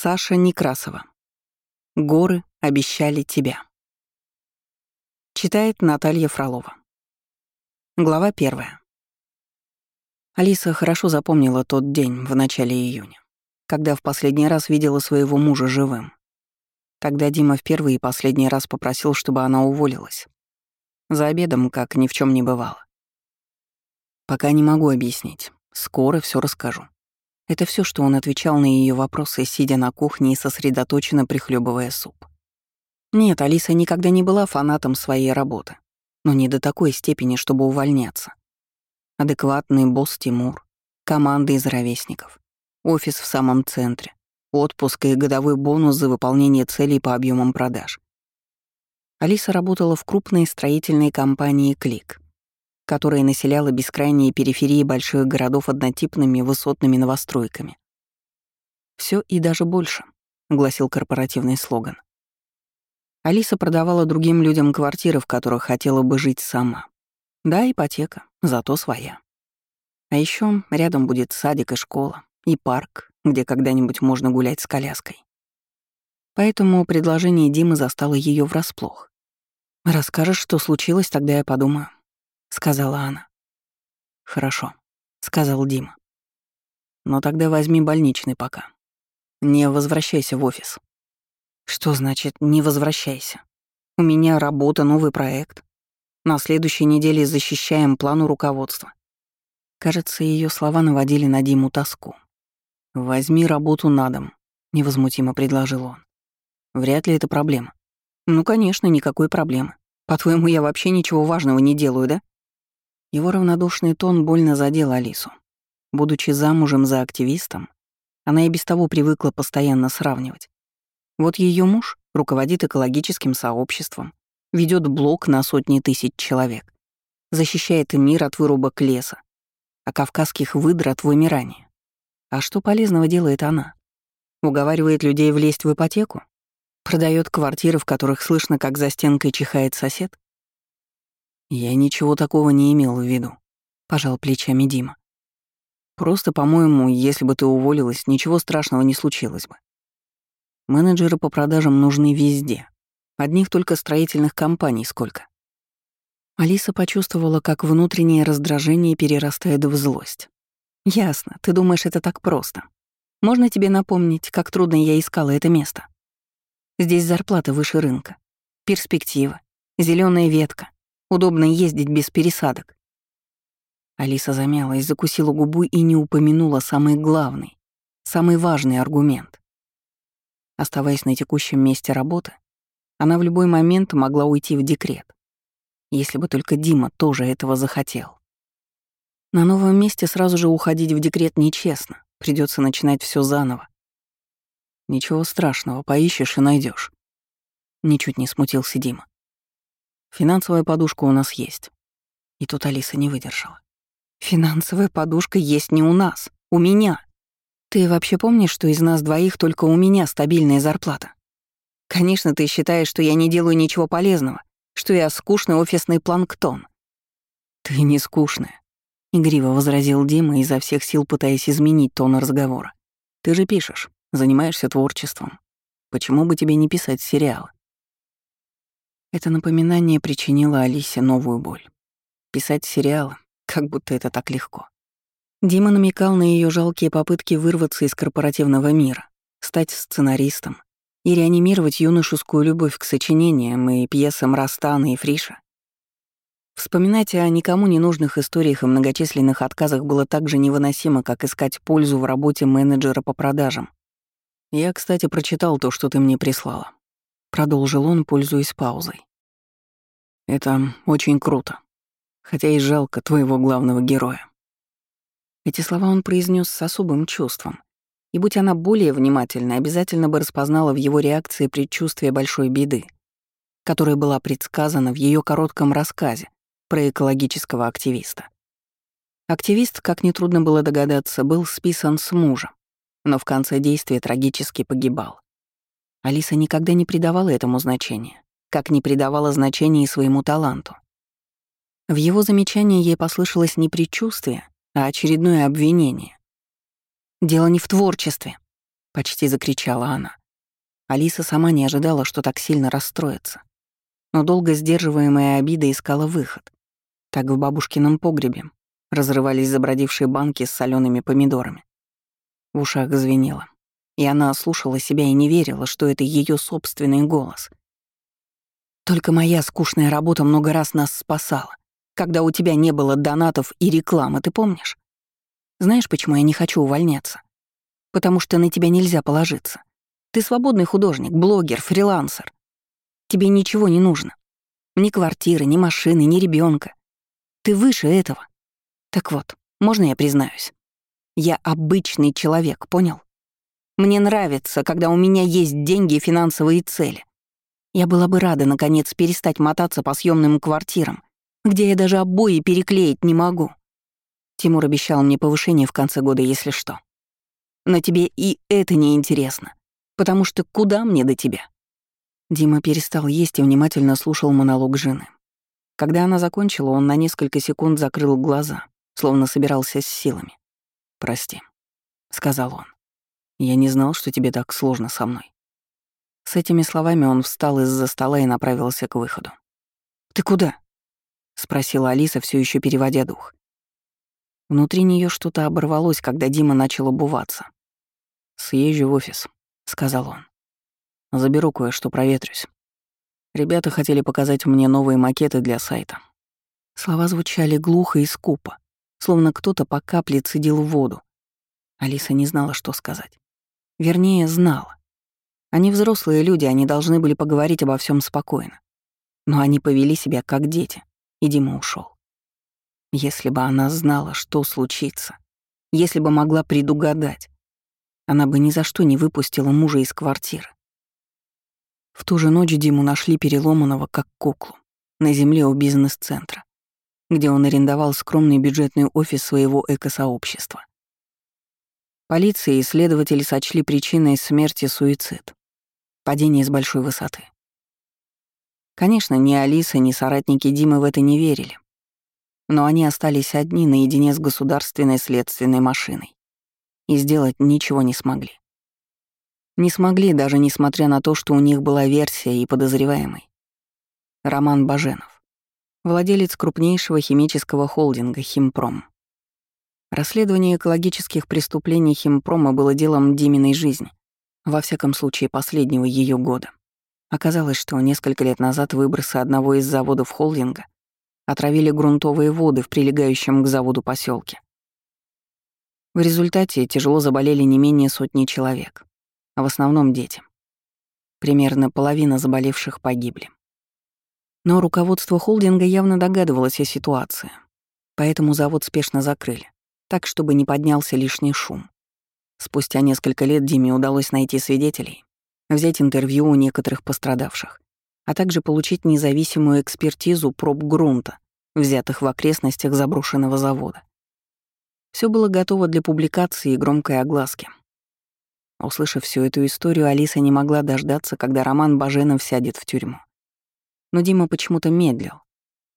Саша Некрасова. Горы обещали тебя. Читает Наталья Фролова. Глава первая. Алиса хорошо запомнила тот день в начале июня, когда в последний раз видела своего мужа живым. Тогда Дима в первый и последний раз попросил, чтобы она уволилась. За обедом, как ни в чем не бывало. Пока не могу объяснить. Скоро все расскажу. Это все, что он отвечал на ее вопросы, сидя на кухне и сосредоточенно прихлебывая суп. Нет, Алиса никогда не была фанатом своей работы, но не до такой степени, чтобы увольняться. Адекватный босс Тимур, команда из ровесников, офис в самом центре, отпуск и годовой бонус за выполнение целей по объемам продаж. Алиса работала в крупной строительной компании «Клик», которая населяла бескрайние периферии больших городов однотипными высотными новостройками. Все и даже больше», — гласил корпоративный слоган. Алиса продавала другим людям квартиры, в которых хотела бы жить сама. Да, ипотека, зато своя. А еще рядом будет садик и школа, и парк, где когда-нибудь можно гулять с коляской. Поэтому предложение Димы застало ее врасплох. «Расскажешь, что случилось, тогда я подумаю», — сказала она. «Хорошо», — сказал Дима. «Но тогда возьми больничный пока. Не возвращайся в офис». «Что значит «не возвращайся»? У меня работа, новый проект. На следующей неделе защищаем плану руководства». Кажется, ее слова наводили на Диму тоску. «Возьми работу на дом», — невозмутимо предложил он. «Вряд ли это проблема». «Ну, конечно, никакой проблемы. По-твоему, я вообще ничего важного не делаю, да?» Его равнодушный тон больно задел Алису. Будучи замужем за активистом, она и без того привыкла постоянно сравнивать. Вот ее муж руководит экологическим сообществом, ведет блок на сотни тысяч человек, защищает мир от вырубок леса, а кавказских выдр от вымирания. А что полезного делает она? Уговаривает людей влезть в ипотеку? Продает квартиры, в которых слышно, как за стенкой чихает сосед? «Я ничего такого не имел в виду», — пожал плечами Дима. «Просто, по-моему, если бы ты уволилась, ничего страшного не случилось бы. Менеджеры по продажам нужны везде. Одних только строительных компаний сколько». Алиса почувствовала, как внутреннее раздражение перерастает в злость. «Ясно, ты думаешь, это так просто. Можно тебе напомнить, как трудно я искала это место? Здесь зарплата выше рынка, перспектива, зеленая ветка, Удобно ездить без пересадок. Алиса замялась, закусила губу и не упомянула самый главный, самый важный аргумент. Оставаясь на текущем месте работы, она в любой момент могла уйти в декрет, если бы только Дима тоже этого захотел. На новом месте сразу же уходить в декрет нечестно, придется начинать все заново. Ничего страшного, поищешь и найдешь. Ничуть не смутился Дима. Финансовая подушка у нас есть. И тут Алиса не выдержала. Финансовая подушка есть не у нас, у меня. Ты вообще помнишь, что из нас двоих только у меня стабильная зарплата? Конечно, ты считаешь, что я не делаю ничего полезного, что я скучный офисный планктон. Ты не скучная, игриво возразил Дима, изо всех сил пытаясь изменить тон разговора. Ты же пишешь, занимаешься творчеством. Почему бы тебе не писать сериалы? Это напоминание причинило Алисе новую боль. Писать сериалы, как будто это так легко. Дима намекал на ее жалкие попытки вырваться из корпоративного мира, стать сценаристом и реанимировать юношескую любовь к сочинениям и пьесам Растана и Фриша. Вспоминать о никому не нужных историях и многочисленных отказах было так же невыносимо, как искать пользу в работе менеджера по продажам. Я, кстати, прочитал то, что ты мне прислала. Продолжил он, пользуясь паузой. Это очень круто. Хотя и жалко твоего главного героя. Эти слова он произнес с особым чувством. И будь она более внимательна, обязательно бы распознала в его реакции предчувствие большой беды, которая была предсказана в ее коротком рассказе про экологического активиста. Активист, как нетрудно было догадаться, был списан с мужа, но в конце действия трагически погибал. Алиса никогда не придавала этому значения, как не придавала значения и своему таланту. В его замечании ей послышалось не предчувствие, а очередное обвинение. «Дело не в творчестве», — почти закричала она. Алиса сама не ожидала, что так сильно расстроится. Но долго сдерживаемая обида искала выход. Так в бабушкином погребе разрывались забродившие банки с солеными помидорами. В ушах звенело, и она слушала себя и не верила, что это ее собственный голос. Только моя скучная работа много раз нас спасала, когда у тебя не было донатов и рекламы, ты помнишь? Знаешь, почему я не хочу увольняться? Потому что на тебя нельзя положиться. Ты свободный художник, блогер, фрилансер. Тебе ничего не нужно. Ни квартиры, ни машины, ни ребенка. Ты выше этого. Так вот, можно я признаюсь? Я обычный человек, понял? Мне нравится, когда у меня есть деньги и финансовые цели. Я была бы рада, наконец, перестать мотаться по съемным квартирам, где я даже обои переклеить не могу. Тимур обещал мне повышение в конце года, если что. Но тебе и это не интересно, потому что куда мне до тебя? Дима перестал есть и внимательно слушал монолог жены. Когда она закончила, он на несколько секунд закрыл глаза, словно собирался с силами. «Прости», — сказал он. «Я не знал, что тебе так сложно со мной». С этими словами он встал из-за стола и направился к выходу. «Ты куда?» — спросила Алиса, все еще переводя дух. Внутри нее что-то оборвалось, когда Дима начал обуваться. «Съезжу в офис», — сказал он. «Заберу кое-что, проветрюсь. Ребята хотели показать мне новые макеты для сайта». Слова звучали глухо и скупо, словно кто-то по капле цедил воду. Алиса не знала, что сказать. Вернее, знала. Они взрослые люди, они должны были поговорить обо всем спокойно. Но они повели себя как дети, и Дима ушел. Если бы она знала, что случится, если бы могла предугадать, она бы ни за что не выпустила мужа из квартиры. В ту же ночь Диму нашли переломанного как куклу на земле у бизнес-центра, где он арендовал скромный бюджетный офис своего экосообщества. Полиция и следователи сочли причиной смерти суицид падение с большой высоты. Конечно, ни Алиса, ни соратники Димы в это не верили. Но они остались одни наедине с государственной следственной машиной и сделать ничего не смогли. Не смогли, даже несмотря на то, что у них была версия и подозреваемый. Роман Баженов, владелец крупнейшего химического холдинга «Химпром». Расследование экологических преступлений Химпрома было делом Диминой жизни, во всяком случае последнего ее года. Оказалось, что несколько лет назад выбросы одного из заводов холдинга отравили грунтовые воды в прилегающем к заводу поселке. В результате тяжело заболели не менее сотни человек, а в основном дети. Примерно половина заболевших погибли. Но руководство холдинга явно догадывалось о ситуации, поэтому завод спешно закрыли, так, чтобы не поднялся лишний шум. Спустя несколько лет Диме удалось найти свидетелей, взять интервью у некоторых пострадавших, а также получить независимую экспертизу проб грунта, взятых в окрестностях заброшенного завода. Все было готово для публикации и громкой огласки. Услышав всю эту историю, Алиса не могла дождаться, когда Роман Баженов сядет в тюрьму. Но Дима почему-то медлил,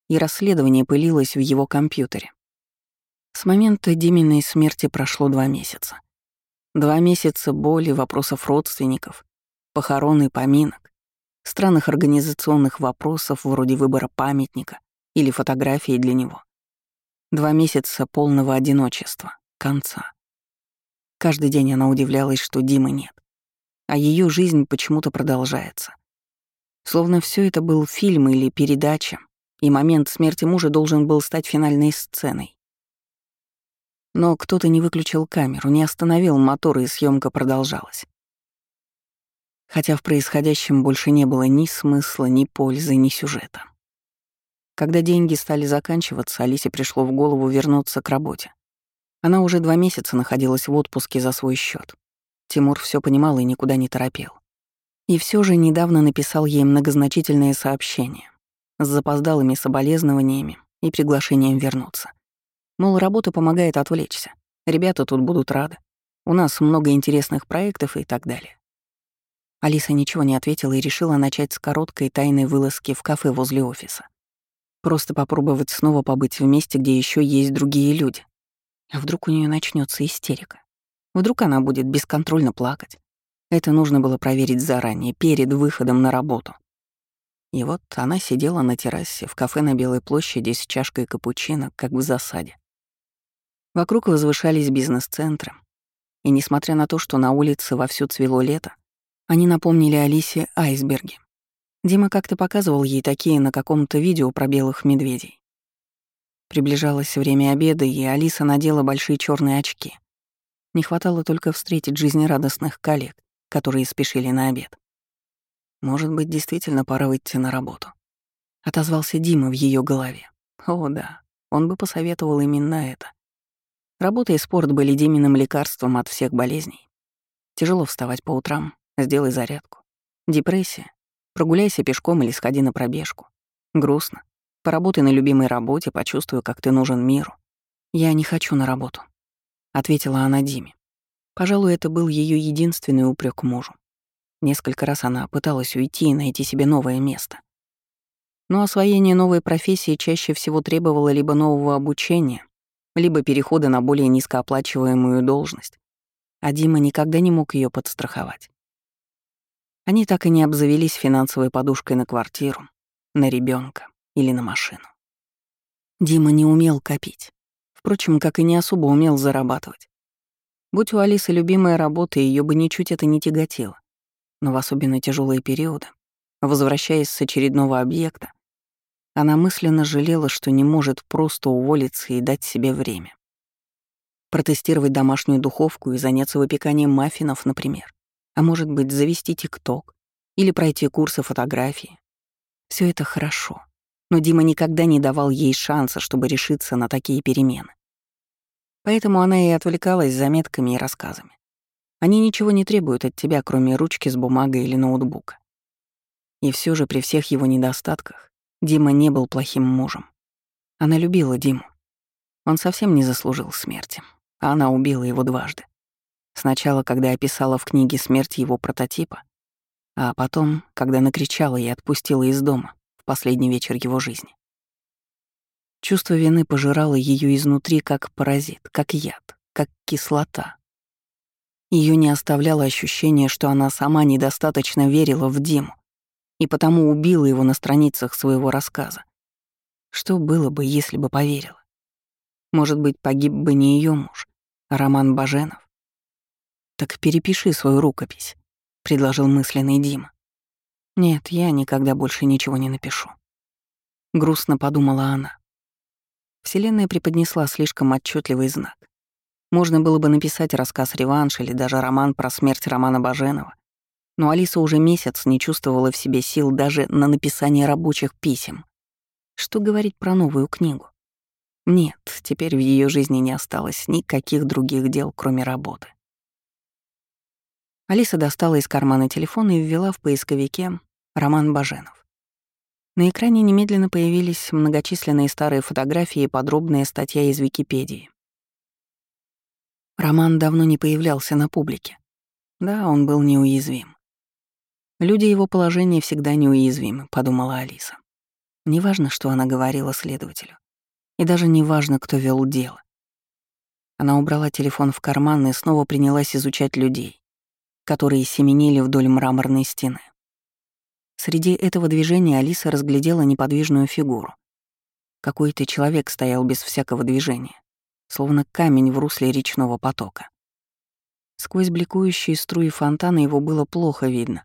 и расследование пылилось в его компьютере. С момента Диминой смерти прошло два месяца. Два месяца боли, вопросов родственников, похорон и поминок, странных организационных вопросов вроде выбора памятника или фотографии для него. Два месяца полного одиночества, конца. Каждый день она удивлялась, что Димы нет, а ее жизнь почему-то продолжается. Словно все это был фильм или передача, и момент смерти мужа должен был стать финальной сценой. Но кто-то не выключил камеру, не остановил мотор, и съемка продолжалась. Хотя в происходящем больше не было ни смысла, ни пользы, ни сюжета. Когда деньги стали заканчиваться, Алисе пришло в голову вернуться к работе. Она уже два месяца находилась в отпуске за свой счет. Тимур все понимал и никуда не торопил. И все же недавно написал ей многозначительное сообщение с запоздалыми соболезнованиями и приглашением вернуться. Мол, работа помогает отвлечься. Ребята тут будут рады. У нас много интересных проектов и так далее. Алиса ничего не ответила и решила начать с короткой тайной вылазки в кафе возле офиса. Просто попробовать снова побыть в месте, где еще есть другие люди. А вдруг у нее начнется истерика? Вдруг она будет бесконтрольно плакать, Это нужно было проверить заранее, перед выходом на работу. И вот она сидела на террасе в кафе на Белой площади с чашкой капучино, как в засаде. Вокруг возвышались бизнес-центры, и несмотря на то, что на улице вовсю цвело лето, они напомнили Алисе айсберги. Дима как-то показывал ей такие на каком-то видео про белых медведей. Приближалось время обеда, и Алиса надела большие черные очки. Не хватало только встретить жизнерадостных коллег, которые спешили на обед. Может быть, действительно пора выйти на работу. Отозвался Дима в ее голове. О, да, он бы посоветовал именно это. Работа и спорт были Диминым лекарством от всех болезней. Тяжело вставать по утрам, сделай зарядку. Депрессия. Прогуляйся пешком или сходи на пробежку. Грустно. Поработай на любимой работе, почувствуй, как ты нужен миру. Я не хочу на работу, ответила она Диме. Пожалуй, это был ее единственный упрек мужу. Несколько раз она пыталась уйти и найти себе новое место. Но освоение новой профессии чаще всего требовало либо нового обучения, либо перехода на более низкооплачиваемую должность, а Дима никогда не мог ее подстраховать. Они так и не обзавелись финансовой подушкой на квартиру, на ребенка или на машину. Дима не умел копить. Впрочем, как и не особо умел зарабатывать. Будь у Алисы любимая работа, ее бы ничуть это не тяготило но в особенно тяжелые периоды, возвращаясь с очередного объекта, она мысленно жалела, что не может просто уволиться и дать себе время. Протестировать домашнюю духовку и заняться выпеканием маффинов, например. А может быть, завести ТикТок или пройти курсы фотографии. Все это хорошо, но Дима никогда не давал ей шанса, чтобы решиться на такие перемены. Поэтому она и отвлекалась заметками и рассказами. Они ничего не требуют от тебя, кроме ручки с бумагой или ноутбука. И все же при всех его недостатках Дима не был плохим мужем. Она любила Диму. Он совсем не заслужил смерти, а она убила его дважды. Сначала, когда описала в книге смерть его прототипа, а потом, когда накричала и отпустила из дома в последний вечер его жизни. Чувство вины пожирало ее изнутри как паразит, как яд, как кислота, ее не оставляло ощущение, что она сама недостаточно верила в Диму и потому убила его на страницах своего рассказа. Что было бы, если бы поверила? Может быть, погиб бы не ее муж, а Роман Баженов? «Так перепиши свою рукопись», — предложил мысленный Дима. «Нет, я никогда больше ничего не напишу». Грустно подумала она. Вселенная преподнесла слишком отчетливый знак. Можно было бы написать рассказ «Реванш» или даже роман про смерть Романа Баженова. Но Алиса уже месяц не чувствовала в себе сил даже на написание рабочих писем. Что говорить про новую книгу? Нет, теперь в ее жизни не осталось никаких других дел, кроме работы. Алиса достала из кармана телефон и ввела в поисковике «Роман Баженов». На экране немедленно появились многочисленные старые фотографии и подробная статья из Википедии. Роман давно не появлялся на публике. Да, он был неуязвим. Люди его положения всегда неуязвимы, подумала Алиса. Неважно, что она говорила следователю. И даже неважно, кто вел дело. Она убрала телефон в карман и снова принялась изучать людей, которые семенили вдоль мраморной стены. Среди этого движения Алиса разглядела неподвижную фигуру. Какой-то человек стоял без всякого движения словно камень в русле речного потока. Сквозь бликующие струи фонтана его было плохо видно,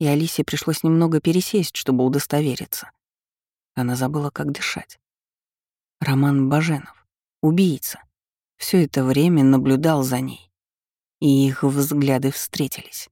и Алисе пришлось немного пересесть, чтобы удостовериться. Она забыла, как дышать. Роман Баженов, убийца, все это время наблюдал за ней, и их взгляды встретились.